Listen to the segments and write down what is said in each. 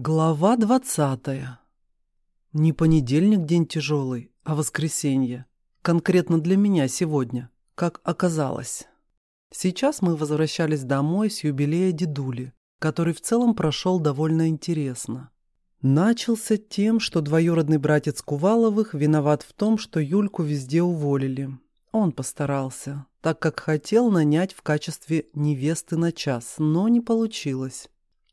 Глава двадцатая. Не понедельник день тяжелый, а воскресенье. Конкретно для меня сегодня, как оказалось. Сейчас мы возвращались домой с юбилея дедули, который в целом прошел довольно интересно. Начался тем, что двоюродный братец Куваловых виноват в том, что Юльку везде уволили. Он постарался, так как хотел нанять в качестве невесты на час, но не получилось.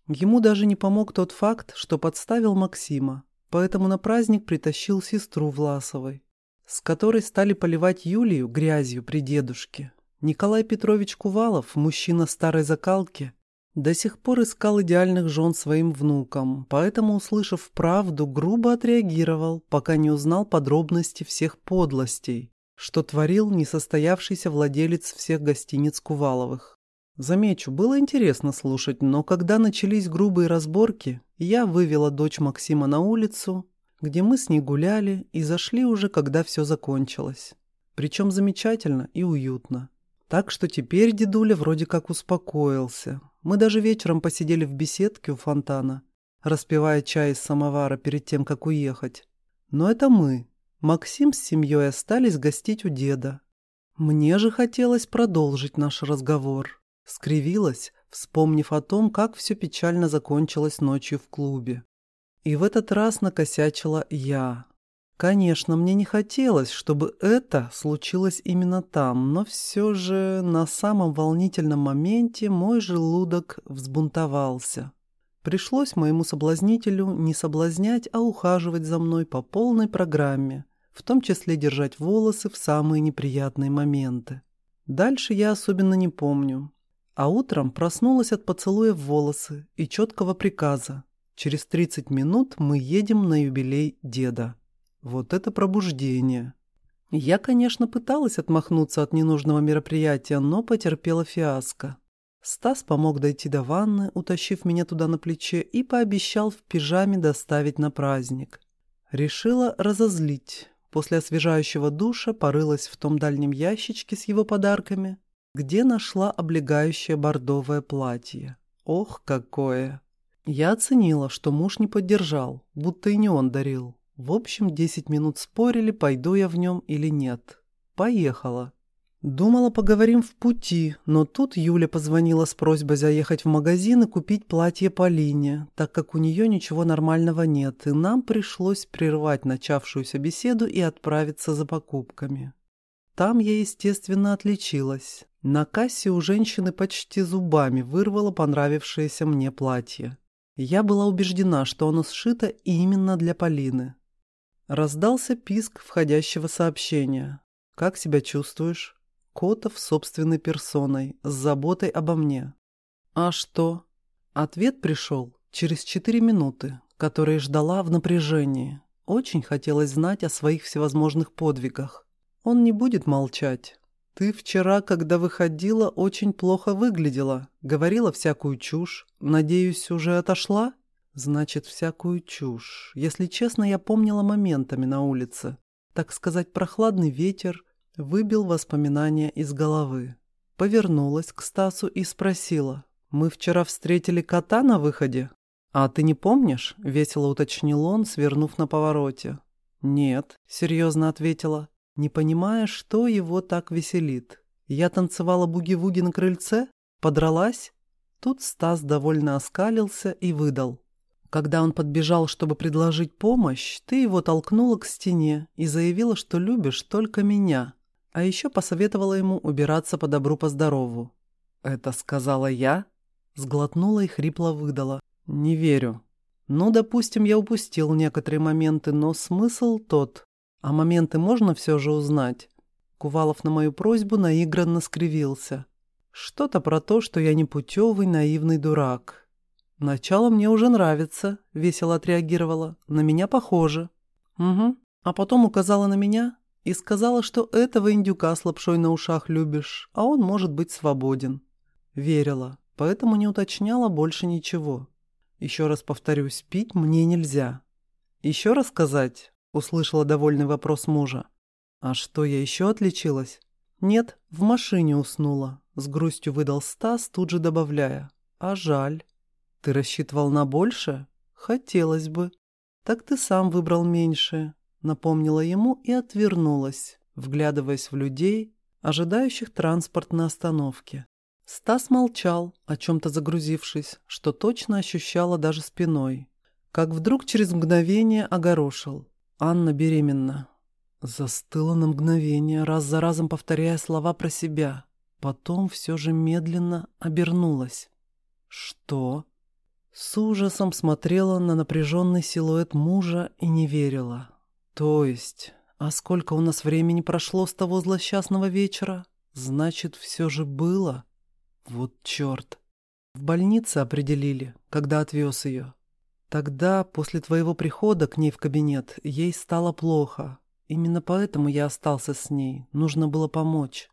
Ему даже не помог тот факт, что подставил Максима, поэтому на праздник притащил сестру Власовой, с которой стали поливать Юлию грязью при дедушке. Николай Петрович Кувалов, мужчина старой закалки, до сих пор искал идеальных жен своим внукам, поэтому, услышав правду, грубо отреагировал, пока не узнал подробности всех подлостей, что творил несостоявшийся владелец всех гостиниц Куваловых. Замечу, было интересно слушать, но когда начались грубые разборки, я вывела дочь Максима на улицу, где мы с ней гуляли и зашли уже, когда все закончилось. Причем замечательно и уютно. Так что теперь дедуля вроде как успокоился. Мы даже вечером посидели в беседке у фонтана, распивая чай из самовара перед тем, как уехать. Но это мы. Максим с семьей остались гостить у деда. Мне же хотелось продолжить наш разговор. Скривилась, вспомнив о том, как все печально закончилось ночью в клубе. И в этот раз накосячила я. Конечно, мне не хотелось, чтобы это случилось именно там, но все же на самом волнительном моменте мой желудок взбунтовался. Пришлось моему соблазнителю не соблазнять, а ухаживать за мной по полной программе, в том числе держать волосы в самые неприятные моменты. Дальше я особенно не помню, а утром проснулась от поцелуя в волосы и четкого приказа. Через 30 минут мы едем на юбилей деда. Вот это пробуждение. Я, конечно, пыталась отмахнуться от ненужного мероприятия, но потерпела фиаско. Стас помог дойти до ванны, утащив меня туда на плече, и пообещал в пижаме доставить на праздник. Решила разозлить. После освежающего душа порылась в том дальнем ящичке с его подарками, где нашла облегающее бордовое платье. Ох, какое! Я оценила, что муж не поддержал, будто и не он дарил. В общем, десять минут спорили, пойду я в нем или нет. Поехала. Думала, поговорим в пути, но тут Юля позвонила с просьбой заехать в магазин и купить платье Полине, так как у нее ничего нормального нет, и нам пришлось прервать начавшуюся беседу и отправиться за покупками. Там я, естественно, отличилась. На кассе у женщины почти зубами вырвало понравившееся мне платье. Я была убеждена, что оно сшито именно для Полины. Раздался писк входящего сообщения. «Как себя чувствуешь?» Котов собственной персоной, с заботой обо мне. «А что?» Ответ пришел через четыре минуты, которые ждала в напряжении. Очень хотелось знать о своих всевозможных подвигах. Он не будет молчать. «Ты вчера, когда выходила, очень плохо выглядела. Говорила всякую чушь. Надеюсь, уже отошла?» «Значит, всякую чушь. Если честно, я помнила моментами на улице. Так сказать, прохладный ветер выбил воспоминания из головы. Повернулась к Стасу и спросила. «Мы вчера встретили кота на выходе?» «А ты не помнишь?» — весело уточнил он, свернув на повороте. «Нет», — серьезно ответила не понимая, что его так веселит. Я танцевала буги-вуги на крыльце? Подралась? Тут Стас довольно оскалился и выдал. Когда он подбежал, чтобы предложить помощь, ты его толкнула к стене и заявила, что любишь только меня. А еще посоветовала ему убираться по добру, по здорову. «Это сказала я?» Сглотнула и хрипло выдала. «Не верю. Ну, допустим, я упустил некоторые моменты, но смысл тот. А моменты можно все же узнать? Кувалов на мою просьбу наигранно скривился. Что-то про то, что я не путевый наивный дурак. Начало мне уже нравится, весело отреагировала. На меня похоже. Угу. А потом указала на меня и сказала, что этого индюка с лапшой на ушах любишь, а он может быть свободен. Верила, поэтому не уточняла больше ничего. Еще раз повторюсь, пить мне нельзя. Еще раз сказать, Услышала довольный вопрос мужа. «А что, я еще отличилась?» «Нет, в машине уснула», — с грустью выдал Стас, тут же добавляя. «А жаль». «Ты рассчитывал на больше?» — Хотелось бы. Так ты сам выбрал меньшее. Напомнила ему и отвернулась, вглядываясь в людей, ожидающих транспорт на остановке. Стас молчал, о чем-то загрузившись, что точно ощущала даже спиной. Как вдруг через мгновение огорошил. Анна беременна. Застыла на мгновение, раз за разом повторяя слова про себя. Потом все же медленно обернулась. «Что?» С ужасом смотрела на напряженный силуэт мужа и не верила. «То есть, а сколько у нас времени прошло с того злосчастного вечера? Значит, все же было?» «Вот черт!» В больнице определили, когда отвез ее. Тогда, после твоего прихода к ней в кабинет, ей стало плохо. Именно поэтому я остался с ней. Нужно было помочь.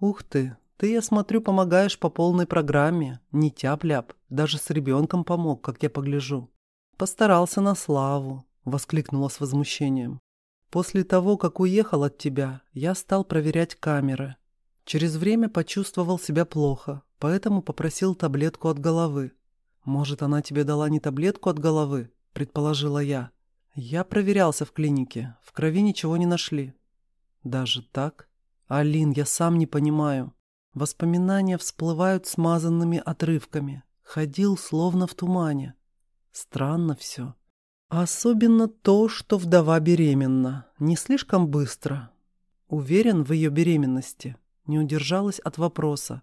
Ух ты, ты, я смотрю, помогаешь по полной программе. Не тяп-ляп. Даже с ребенком помог, как я погляжу. Постарался на славу, воскликнула с возмущением. После того, как уехал от тебя, я стал проверять камеры. Через время почувствовал себя плохо, поэтому попросил таблетку от головы. «Может, она тебе дала не таблетку от головы?» – предположила я. «Я проверялся в клинике. В крови ничего не нашли». «Даже так? Алин, я сам не понимаю. Воспоминания всплывают смазанными отрывками. Ходил словно в тумане. Странно все. Особенно то, что вдова беременна. Не слишком быстро. Уверен в ее беременности. Не удержалась от вопроса.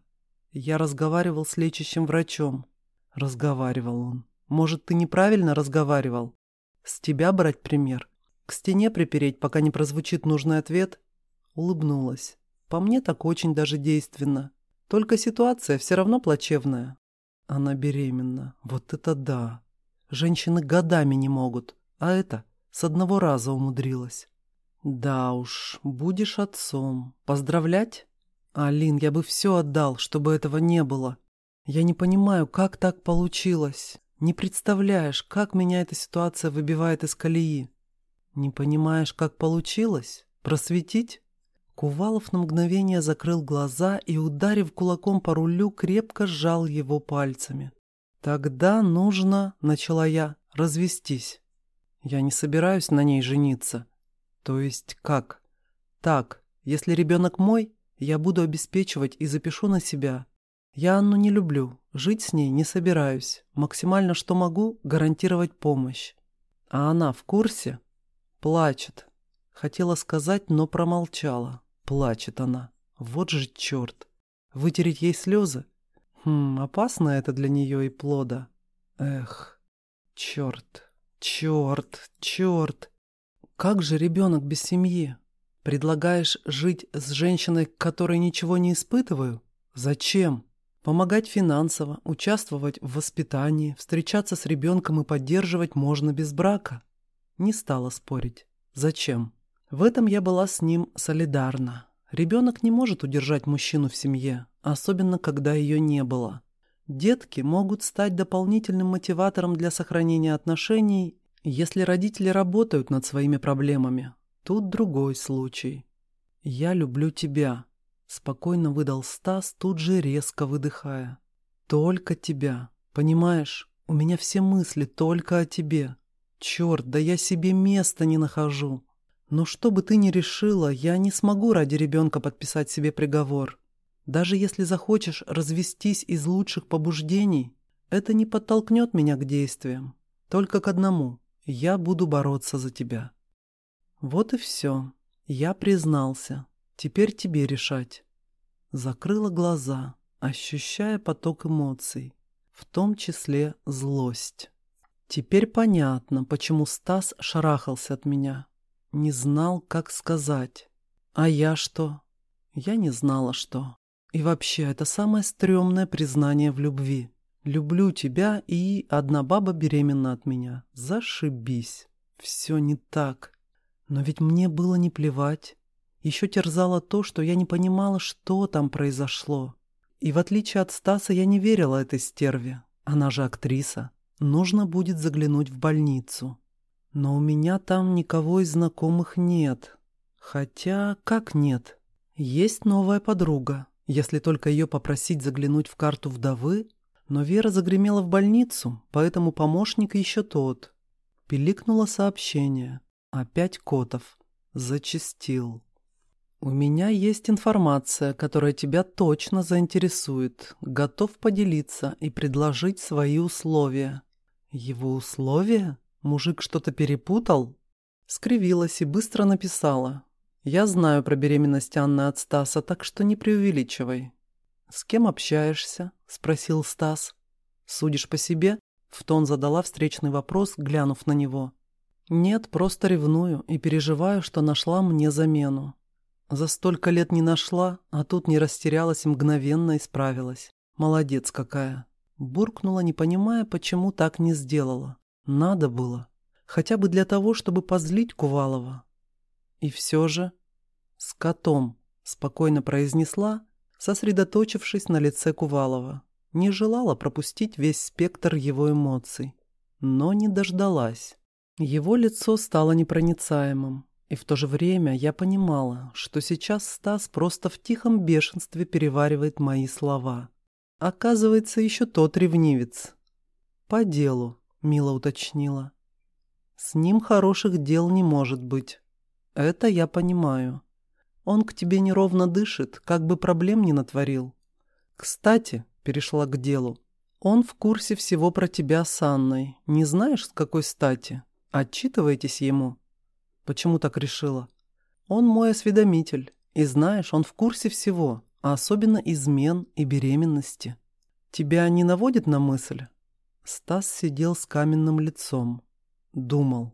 Я разговаривал с лечащим врачом. Разговаривал он. Может, ты неправильно разговаривал? С тебя брать пример? К стене припереть, пока не прозвучит нужный ответ? Улыбнулась. По мне так очень даже действенно. Только ситуация все равно плачевная. Она беременна. Вот это да. Женщины годами не могут. А это с одного раза умудрилась. Да уж, будешь отцом. Поздравлять? Алин, я бы все отдал, чтобы этого не было. Я не понимаю, как так получилось. Не представляешь, как меня эта ситуация выбивает из колеи. Не понимаешь, как получилось? Просветить? Кувалов на мгновение закрыл глаза и, ударив кулаком по рулю, крепко сжал его пальцами. «Тогда нужно, — начала я, — развестись. Я не собираюсь на ней жениться. То есть как? Так, если ребенок мой, я буду обеспечивать и запишу на себя. Я Анну не люблю, жить с ней не собираюсь. Максимально, что могу, гарантировать помощь. А она в курсе? Плачет. Хотела сказать, но промолчала. Плачет она. Вот же черт. Вытереть ей слезы? Хм, опасно это для нее и плода. Эх, черт, черт, черт. Как же ребенок без семьи? Предлагаешь жить с женщиной, которой ничего не испытываю? Зачем? Помогать финансово, участвовать в воспитании, встречаться с ребенком и поддерживать можно без брака. Не стала спорить. Зачем? В этом я была с ним солидарна. Ребенок не может удержать мужчину в семье, особенно когда ее не было. Детки могут стать дополнительным мотиватором для сохранения отношений, если родители работают над своими проблемами. Тут другой случай. «Я люблю тебя», Спокойно выдал Стас, тут же резко выдыхая. «Только тебя. Понимаешь, у меня все мысли только о тебе. Черт, да я себе места не нахожу. Но что бы ты ни решила, я не смогу ради ребенка подписать себе приговор. Даже если захочешь развестись из лучших побуждений, это не подтолкнет меня к действиям. Только к одному. Я буду бороться за тебя». Вот и все. Я признался. Теперь тебе решать. Закрыла глаза, ощущая поток эмоций, в том числе злость. Теперь понятно, почему Стас шарахался от меня. Не знал, как сказать. А я что? Я не знала, что. И вообще, это самое стрёмное признание в любви. Люблю тебя, и одна баба беременна от меня. Зашибись. Все не так. Но ведь мне было не плевать. Еще терзало то, что я не понимала, что там произошло. И в отличие от Стаса я не верила этой стерве. Она же актриса. Нужно будет заглянуть в больницу. Но у меня там никого из знакомых нет. Хотя, как нет? Есть новая подруга. Если только ее попросить заглянуть в карту вдовы, Но Вера загремела в больницу, поэтому помощник еще тот. Пиликнуло сообщение. Опять Котов. Зачистил. «У меня есть информация, которая тебя точно заинтересует. Готов поделиться и предложить свои условия». «Его условия? Мужик что-то перепутал?» Скривилась и быстро написала. «Я знаю про беременность Анны от Стаса, так что не преувеличивай». «С кем общаешься?» — спросил Стас. «Судишь по себе?» — в тон задала встречный вопрос, глянув на него. «Нет, просто ревную и переживаю, что нашла мне замену. За столько лет не нашла, а тут не растерялась и мгновенно исправилась. Молодец какая!» Буркнула, не понимая, почему так не сделала. Надо было. Хотя бы для того, чтобы позлить Кувалова. И все же... «С котом», — спокойно произнесла, сосредоточившись на лице Кувалова. Не желала пропустить весь спектр его эмоций. Но не дождалась. Его лицо стало непроницаемым. И в то же время я понимала, что сейчас Стас просто в тихом бешенстве переваривает мои слова. Оказывается, еще тот ревнивец. «По делу», — мило уточнила. С ним хороших дел не может быть. Это я понимаю. Он к тебе неровно дышит, как бы проблем не натворил. Кстати, перешла к делу. Он в курсе всего про тебя с Анной. Не знаешь, с какой стати? Отчитывайтесь ему. Почему так решила? Он мой осведомитель. И знаешь, он в курсе всего, а особенно измен и беременности. Тебя не наводит на мысль? Стас сидел с каменным лицом. Думал.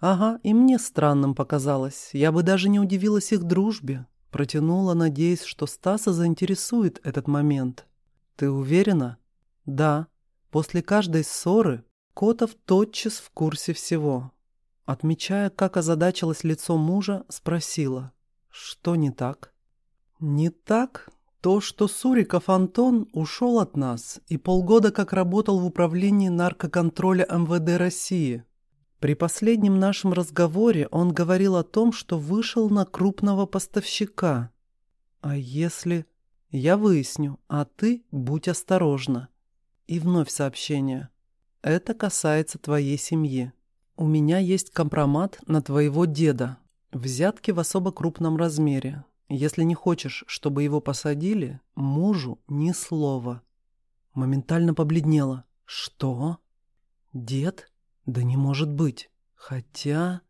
Ага, и мне странным показалось. Я бы даже не удивилась их дружбе. Протянула, надеясь, что Стаса заинтересует этот момент. Ты уверена? Да. После каждой ссоры Котов тотчас в курсе всего. Отмечая, как озадачилось лицо мужа, спросила. Что не так? Не так? То, что Суриков Антон ушел от нас и полгода как работал в управлении наркоконтроля МВД России. При последнем нашем разговоре он говорил о том, что вышел на крупного поставщика. А если... Я выясню, а ты будь осторожна. И вновь сообщение. Это касается твоей семьи. У меня есть компромат на твоего деда. Взятки в особо крупном размере. Если не хочешь, чтобы его посадили, мужу ни слова. Моментально побледнела. Что? Дед? Да не может быть. Хотя...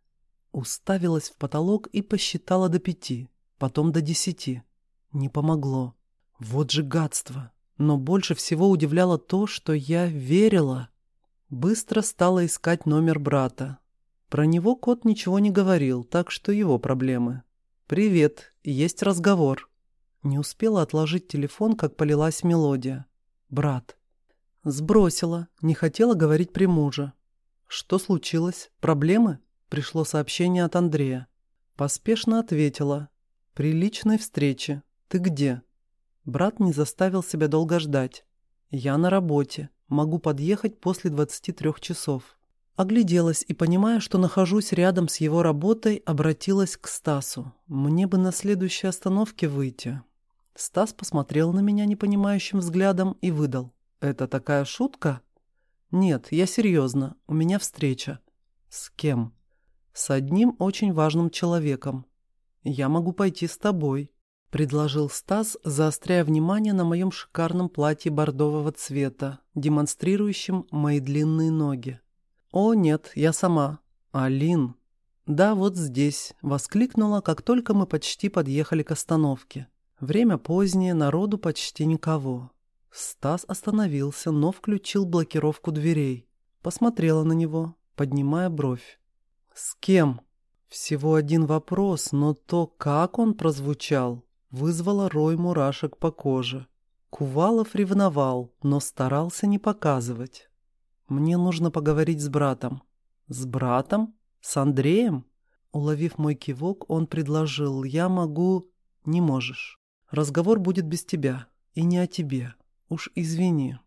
Уставилась в потолок и посчитала до пяти, потом до десяти. Не помогло. Вот же гадство. Но больше всего удивляло то, что я верила. Быстро стала искать номер брата. Про него кот ничего не говорил, так что его проблемы. «Привет, есть разговор». Не успела отложить телефон, как полилась мелодия. «Брат». Сбросила, не хотела говорить при муже. «Что случилось? Проблемы?» Пришло сообщение от Андрея. Поспешно ответила. «При личной встрече. Ты где?» Брат не заставил себя долго ждать. «Я на работе. Могу подъехать после 23 часов». Огляделась и, понимая, что нахожусь рядом с его работой, обратилась к Стасу. «Мне бы на следующей остановке выйти». Стас посмотрел на меня непонимающим взглядом и выдал. «Это такая шутка?» «Нет, я серьезно. У меня встреча». «С кем?» «С одним очень важным человеком». «Я могу пойти с тобой», — предложил Стас, заостряя внимание на моем шикарном платье бордового цвета, демонстрирующем мои длинные ноги. «О, нет, я сама. Алин». «Да, вот здесь», — воскликнула, как только мы почти подъехали к остановке. Время позднее, народу почти никого. Стас остановился, но включил блокировку дверей. Посмотрела на него, поднимая бровь. «С кем?» Всего один вопрос, но то, как он прозвучал, вызвало рой мурашек по коже. Кувалов ревновал, но старался не показывать. «Мне нужно поговорить с братом». «С братом? С Андреем?» Уловив мой кивок, он предложил. «Я могу...» «Не можешь. Разговор будет без тебя. И не о тебе. Уж извини.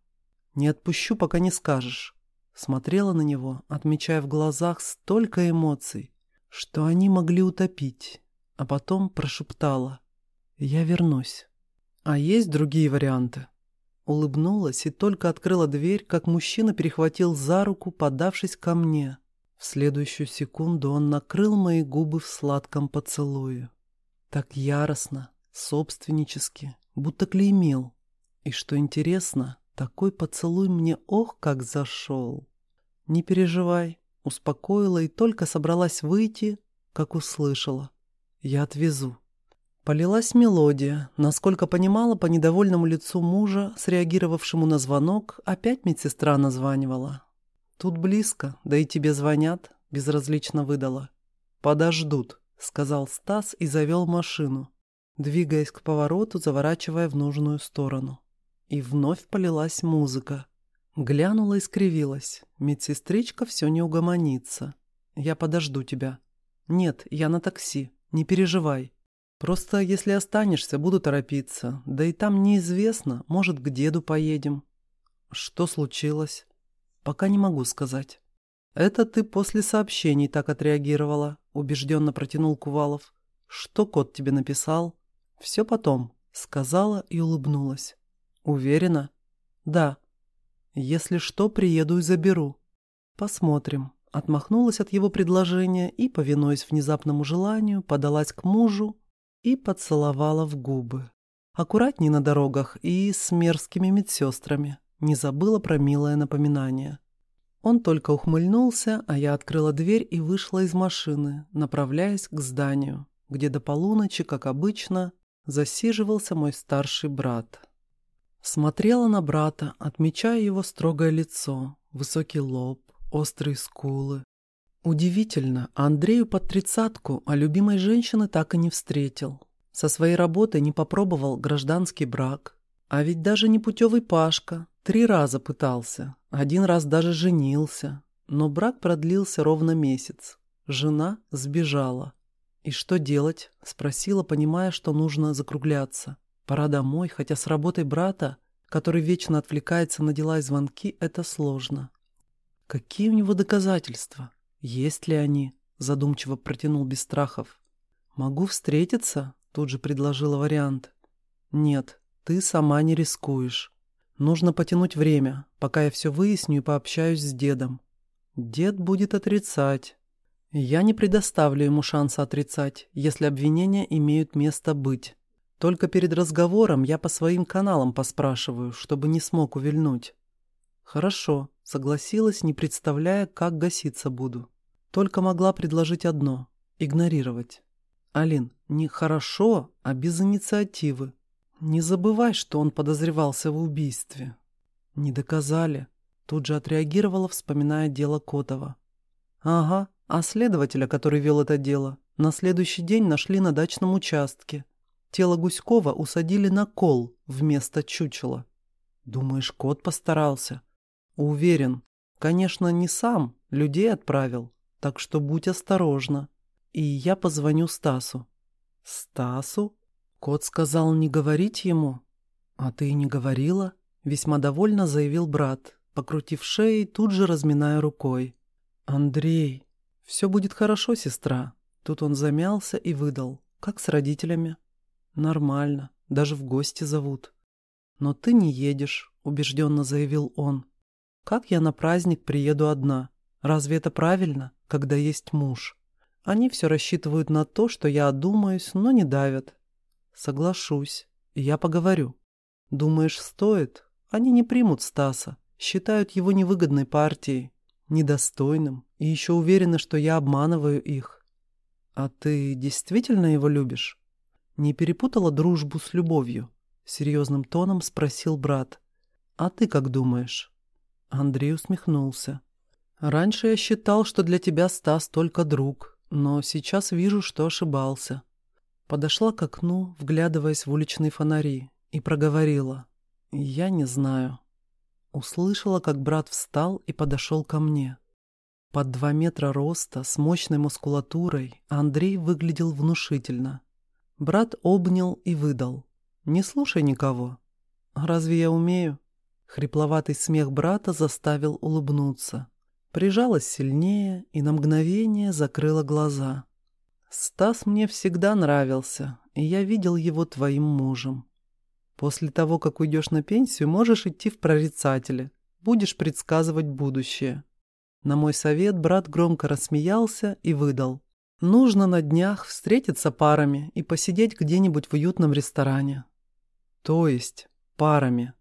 Не отпущу, пока не скажешь. Смотрела на него, отмечая в глазах столько эмоций, что они могли утопить, а потом прошептала. «Я вернусь». «А есть другие варианты?» Улыбнулась и только открыла дверь, как мужчина перехватил за руку, подавшись ко мне. В следующую секунду он накрыл мои губы в сладком поцелуе. Так яростно, собственнически, будто клеймил. И что интересно, такой поцелуй мне ох, как зашел. Не переживай, успокоила и только собралась выйти, как услышала. Я отвезу. Полилась мелодия. Насколько понимала, по недовольному лицу мужа, среагировавшему на звонок, опять медсестра названивала. «Тут близко, да и тебе звонят», — безразлично выдала. «Подождут», — сказал Стас и завел машину, двигаясь к повороту, заворачивая в нужную сторону. И вновь полилась музыка. Глянула и скривилась. Медсестричка все не угомонится. «Я подожду тебя». «Нет, я на такси. Не переживай». Просто если останешься, буду торопиться. Да и там неизвестно, может, к деду поедем. Что случилось? Пока не могу сказать. Это ты после сообщений так отреагировала, убежденно протянул Кувалов. Что кот тебе написал? Все потом, сказала и улыбнулась. Уверена? Да. Если что, приеду и заберу. Посмотрим. Отмахнулась от его предложения и, повинуясь внезапному желанию, подалась к мужу, и поцеловала в губы. Аккуратней на дорогах и с мерзкими медсестрами. Не забыла про милое напоминание. Он только ухмыльнулся, а я открыла дверь и вышла из машины, направляясь к зданию, где до полуночи, как обычно, засиживался мой старший брат. Смотрела на брата, отмечая его строгое лицо, высокий лоб, острые скулы, Удивительно, Андрею под тридцатку, а любимой женщины так и не встретил. Со своей работы не попробовал гражданский брак. А ведь даже не путевый Пашка. Три раза пытался. Один раз даже женился. Но брак продлился ровно месяц. Жена сбежала. «И что делать?» – спросила, понимая, что нужно закругляться. «Пора домой, хотя с работой брата, который вечно отвлекается на дела и звонки, это сложно». Какие у него доказательства? «Есть ли они?» – задумчиво протянул Бестрахов. «Могу встретиться?» – тут же предложила вариант. «Нет, ты сама не рискуешь. Нужно потянуть время, пока я все выясню и пообщаюсь с дедом. Дед будет отрицать. Я не предоставлю ему шанса отрицать, если обвинения имеют место быть. Только перед разговором я по своим каналам поспрашиваю, чтобы не смог увильнуть». «Хорошо», — согласилась, не представляя, как гаситься буду. Только могла предложить одно — игнорировать. Алин, не хорошо, а без инициативы. Не забывай, что он подозревался в убийстве. Не доказали. Тут же отреагировала, вспоминая дело Котова. Ага, а следователя, который вел это дело, на следующий день нашли на дачном участке. Тело Гуськова усадили на кол вместо чучела. Думаешь, кот постарался? Уверен. Конечно, не сам, людей отправил. Так что будь осторожна. И я позвоню Стасу. Стасу? Кот сказал не говорить ему. А ты не говорила? Весьма довольно заявил брат, покрутив шеей, тут же разминая рукой. Андрей, все будет хорошо, сестра. Тут он замялся и выдал. Как с родителями? Нормально, даже в гости зовут. Но ты не едешь, убежденно заявил он. Как я на праздник приеду одна? Разве это правильно? когда есть муж. Они все рассчитывают на то, что я одумаюсь, но не давят. Соглашусь. Я поговорю. Думаешь, стоит? Они не примут Стаса. Считают его невыгодной партией, недостойным, и еще уверены, что я обманываю их. А ты действительно его любишь? Не перепутала дружбу с любовью? Серьезным тоном спросил брат. А ты как думаешь? Андрей усмехнулся. Раньше я считал, что для тебя Стас только друг, но сейчас вижу, что ошибался. Подошла к окну, вглядываясь в уличные фонари, и проговорила. Я не знаю. Услышала, как брат встал и подошел ко мне. Под два метра роста, с мощной мускулатурой, Андрей выглядел внушительно. Брат обнял и выдал. «Не слушай никого». «Разве я умею?» Хрипловатый смех брата заставил улыбнуться. Прижалась сильнее и на мгновение закрыла глаза. «Стас мне всегда нравился, и я видел его твоим мужем. После того, как уйдешь на пенсию, можешь идти в прорицатели. Будешь предсказывать будущее. На мой совет брат громко рассмеялся и выдал. Нужно на днях встретиться парами и посидеть где-нибудь в уютном ресторане. То есть парами.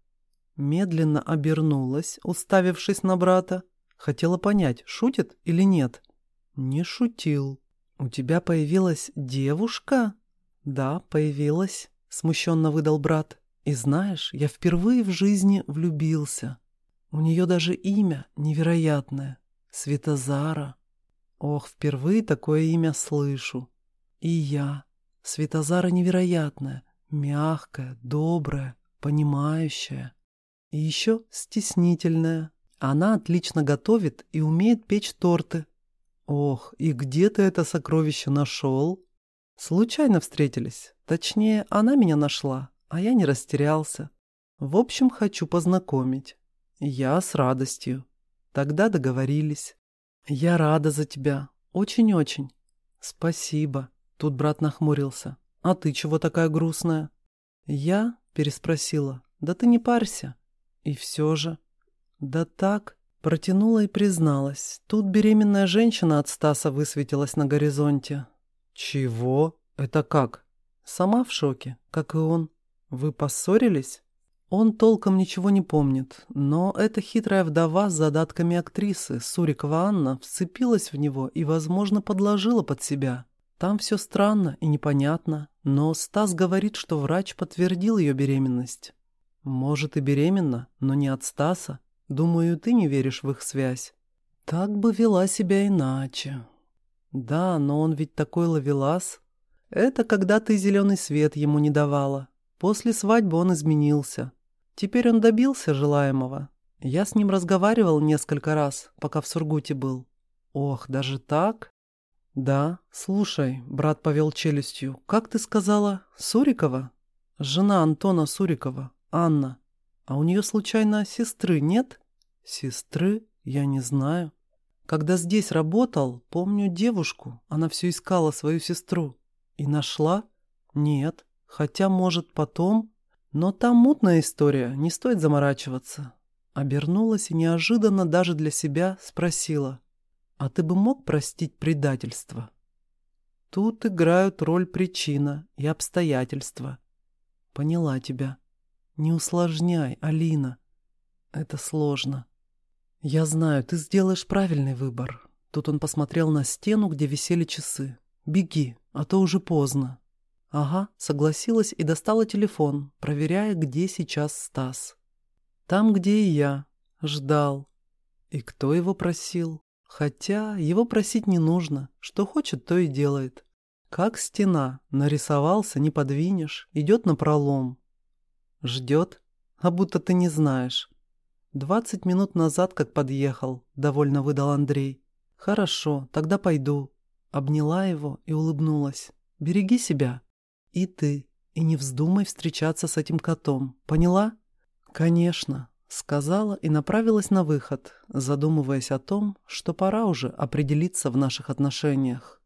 Медленно обернулась, уставившись на брата. Хотела понять, шутит или нет. Не шутил. «У тебя появилась девушка?» «Да, появилась», — смущенно выдал брат. «И знаешь, я впервые в жизни влюбился. У нее даже имя невероятное — Светозара. Ох, впервые такое имя слышу. И я. Светозара невероятная, мягкая, добрая, понимающая. И еще стеснительная. Она отлично готовит и умеет печь торты. Ох, и где ты это сокровище нашел? Случайно встретились. Точнее, она меня нашла, а я не растерялся. В общем, хочу познакомить. Я с радостью. Тогда договорились. Я рада за тебя. Очень-очень. Спасибо. Тут брат нахмурился. А ты чего такая грустная? Я переспросила. Да ты не парься. И все же. Да так, Протянула и призналась. Тут беременная женщина от Стаса высветилась на горизонте. «Чего? Это как?» «Сама в шоке, как и он. Вы поссорились?» Он толком ничего не помнит, но эта хитрая вдова с задатками актрисы, Сурикова Анна, вцепилась в него и, возможно, подложила под себя. Там все странно и непонятно, но Стас говорит, что врач подтвердил ее беременность. Может и беременна, но не от Стаса. Думаю, ты не веришь в их связь. Так бы вела себя иначе. Да, но он ведь такой ловелас. Это когда ты зеленый свет ему не давала. После свадьбы он изменился. Теперь он добился желаемого. Я с ним разговаривал несколько раз, пока в Сургуте был. Ох, даже так? Да, слушай, брат повел челюстью. Как ты сказала, Сурикова? Жена Антона Сурикова, Анна. А у нее, случайно, сестры нет? Сестры? Я не знаю. Когда здесь работал, помню девушку. Она все искала свою сестру. И нашла? Нет. Хотя, может, потом... Но там мутная история, не стоит заморачиваться. Обернулась и неожиданно даже для себя спросила. А ты бы мог простить предательство? Тут играют роль причина и обстоятельства. Поняла тебя. Не усложняй, Алина. Это сложно. «Я знаю, ты сделаешь правильный выбор». Тут он посмотрел на стену, где висели часы. «Беги, а то уже поздно». «Ага», согласилась и достала телефон, проверяя, где сейчас Стас. «Там, где и я. Ждал. И кто его просил? Хотя его просить не нужно. Что хочет, то и делает. Как стена. Нарисовался, не подвинешь. Идет на пролом. Ждет, а будто ты не знаешь. «Двадцать минут назад, как подъехал», — довольно выдал Андрей. «Хорошо, тогда пойду». Обняла его и улыбнулась. «Береги себя. И ты. И не вздумай встречаться с этим котом. Поняла?» «Конечно», — сказала и направилась на выход, задумываясь о том, что пора уже определиться в наших отношениях.